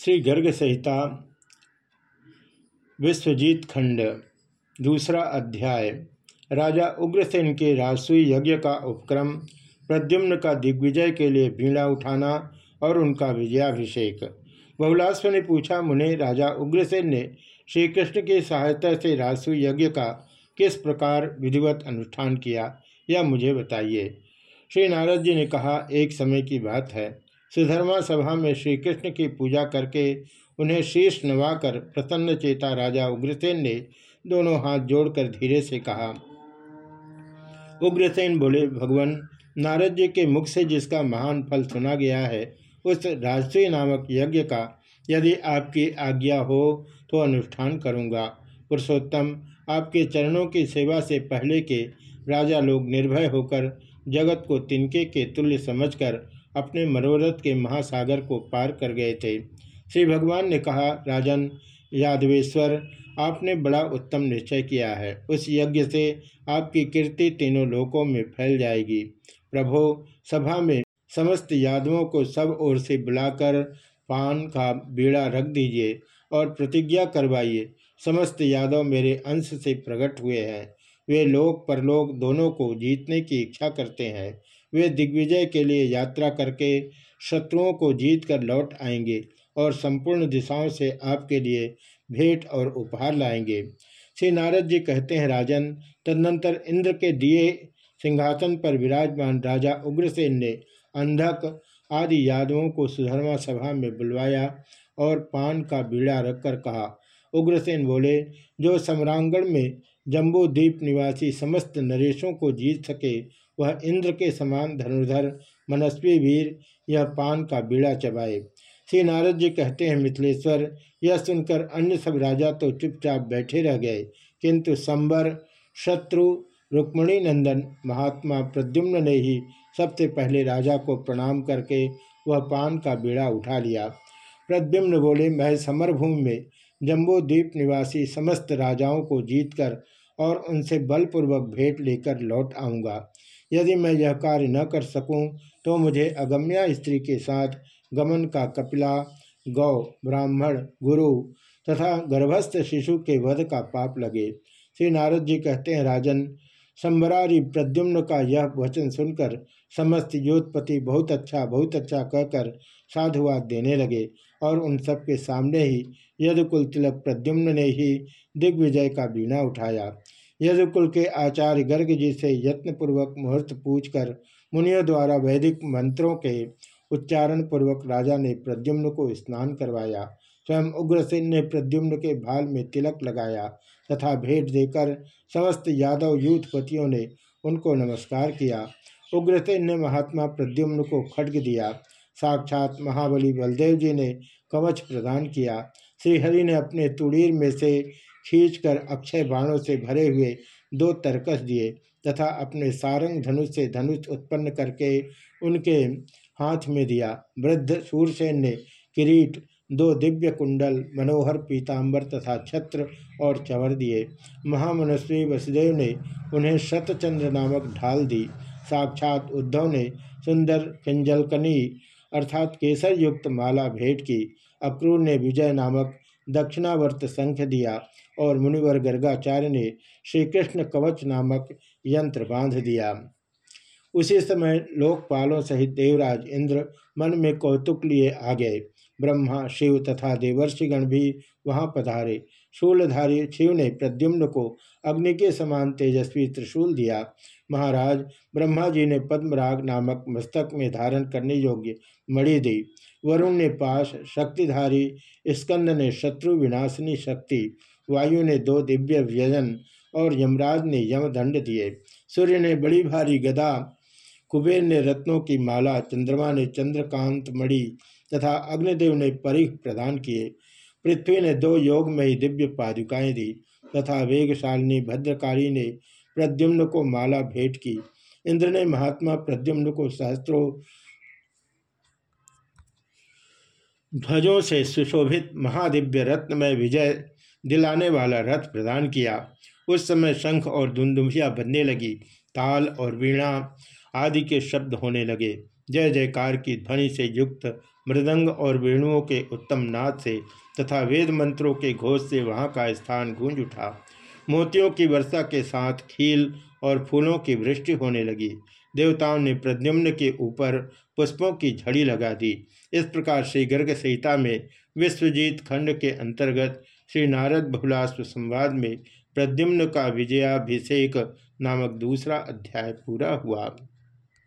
श्री गर्ग संहिता विश्वजीत खंड दूसरा अध्याय, राजा उग्रसेन के राजसूय यज्ञ का उपक्रम, प्रद्युम्न का दिग्विजय के लिए बीड़ा उठाना और उनका विजयाभिषेक। बहुलास्व ने पूछा, मुने, राजा उग्रसेन ने श्री कृष्ण की सहायता से राजसूय यज्ञ का किस प्रकार विधिवत अनुष्ठान किया, यह मुझे बताइए? श्री नारद जी ने कहा, एक समय की बात है। सुधर्मा सभा में श्री कृष्ण की पूजा करके उन्हें शीर्ष नवाकर प्रसन्न चेता राजा उग्रसेन ने दोनों हाथ जोड़कर धीरे से कहा, उग्रसेन बोले, भगवान, नारद जी के मुख से जिसका महान फल सुना गया है, उस राष्ट्रीय नामक यज्ञ का यदि आपकी आज्ञा हो तो अनुष्ठान करूँगा। पुरुषोत्तम, आपके चरणों की सेवा से पहले के राजा लोग निर्भय होकर जगत को तिनके के तुल्य समझकर अपने मनोरथ के महासागर को पार कर गए थे। श्री भगवान ने कहा, राजन, यादवेश्वर, आपने बड़ा उत्तम निश्चय किया है। उस यज्ञ से आपकी कीर्ति तीनों लोकों में फैल जाएगी। प्रभो, सभा में समस्त यादवों को सब ओर से बुलाकर पान का बीड़ा रख दीजिए और प्रतिज्ञा करवाइए। समस्त यादव मेरे अंश से प्रकट हुए हैं। वे लोक परलोक दोनों को जीतने की इच्छा करते हैं। वे दिग्विजय के लिए यात्रा करके शत्रुओं को जीत कर लौट आएँगे और संपूर्ण दिशाओं से आपके लिए भेंट और उपहार लाएँगे। श्री नारद जी कहते हैं, राजन, तदनंतर इंद्र के दिए सिंहासन पर विराजमान राजा उग्रसेन ने अंधक आदि यादवों को सुधर्मा सभा में बुलवाया और पान का बीड़ा रखकर कहा। उग्रसेन बोले, जो सम्रांगण में जम्बू द्वीप निवासी समस्त नरेशों को जीत सके, वह इंद्र के समान धनुर्धर, मनस्वी वीर, यह पान का बीड़ा चबाए। श्री नारद जी कहते हैं, मिथिलेश्वर, यह सुनकर अन्य सब राजा तो चुपचाप बैठे रह गए। किंतु संबर, शत्रु, रुक्मणी नंदन, महात्मा प्रद्युम्न ने ही सबसे पहले राजा को प्रणाम करके वह पान का बीड़ा उठा लिया। प्रद्युम्न बोले, मैं समरभूमि में जम्बू द्वीप निवासी समस्त राजाओं को जीतकर और उनसे बलपूर्वक भेंट लेकर लौट आऊँगा। यदि मैं यह कार्य न कर सकूँ तो मुझे अगम्या स्त्री के साथ गमन का कपिला, गौ, ब्राह्मण, गुरु तथा गर्भस्थ शिशु के वध का पाप लगे। श्री नारद जी कहते हैं, राजन संबरारी प्रद्युम्न का यह वचन सुनकर समस्त योधपति बहुत अच्छा बहुत अच्छा कहकर साधुवाद देने लगे और उन सबके सामने ही यदुकुल तिलक प्रद्युम्न ने ही दिग्विजय का बीना उठाया। यदुकुल के आचार्य गर्ग जी से यत्नपूर्वक मुहूर्त पूछकर मुनियों द्वारा वैदिक मंत्रों के उच्चारण पूर्वक राजा ने प्रद्युम्न को स्नान करवाया। स्वयं उग्रसेन ने प्रद्युम्न के भाल में तिलक लगाया तथा भेंट देकर समस्त यादव यूथपतियों ने उनको नमस्कार किया। उग्रसेन ने महात्मा प्रद्युम्न को खड्ग दिया। साक्षात महाबली बलदेव जी ने कवच प्रदान किया। श्रीहरि ने अपने तुड़ीर में से खींचकर अक्षय बाणों से भरे हुए दो तरकस दिए तथा अपने सारंग धनुष से धनुष उत्पन्न करके उनके हाथ में दिया। वृद्ध सूरसेन ने किरीट दो दिव्य कुंडल, मनोहर पीताम्बर तथा छत्र और चवर दिए। महामनस्वी वसुदेव ने उन्हें शतचंद्र नामक ढाल दी। साक्षात उद्धव ने सुंदर किंजलकनी अर्थात केसर युक्त माला भेंट की। अक्रूर ने विजय नामक दक्षिणावर्त संख्य दिया और मुनिवर गर्गाचार्य ने श्री कृष्ण कवच नामक यंत्र बाँध दिया। उसी समय लोकपालों सहित देवराज इंद्र मन में कौतुक लिए आ गए। ब्रह्मा, शिव तथा देवर्षिगण भी वहाँ पधारे। शूलधारी शिव ने प्रद्युम्न को अग्नि के समान तेजस्वी त्रिशूल दिया। महाराज, ब्रह्मा जी ने पद्मराग नामक मस्तक में धारण करने योग्य मणि दी। वरुण ने पाश, शक्तिधारी स्कंद ने शत्रु विनाशनी शक्ति, वायु ने दो दिव्य व्यजन और यमराज ने यमदंड दिए। सूर्य ने बड़ी भारी गदा कुबेर ने रत्नों की माला, चंद्रमा ने चंद्रकांत मणि तथा अग्निदेव ने परिह प्रदान किए। पृथ्वी ने दो योगमयी दिव्य पादुकाएँ दी तथा वेगशालिनी भद्रकाली ने प्रद्युम्न को माला भेंट की। इंद्र ने महात्मा प्रद्युम्न को सहस्त्रों ध्वजों से सुशोभित महादिव्य रत्न में विजय दिलाने वाला रथ प्रदान किया। उस समय शंख और धुंधुमिया बनने लगी। ताल और वीणा आदि के शब्द होने लगे। जय जयकार की ध्वनि से युक्त मृदंग और वेणुओं के उत्तम नाद से तथा वेद मंत्रों के घोष से वहाँ का स्थान गूंज उठा। मोतियों की वर्षा के साथ खील और फूलों की वृष्टि होने लगी। देवताओं ने प्रद्युम्न के ऊपर पुष्पों की झड़ी लगा दी। इस प्रकार श्री गर्ग संहिता में विश्वजीत खंड के अंतर्गत श्री नारद बहुलाश्व संवाद में प्रद्युम्न का विजयाभिषेक नामक दूसरा अध्याय पूरा हुआ।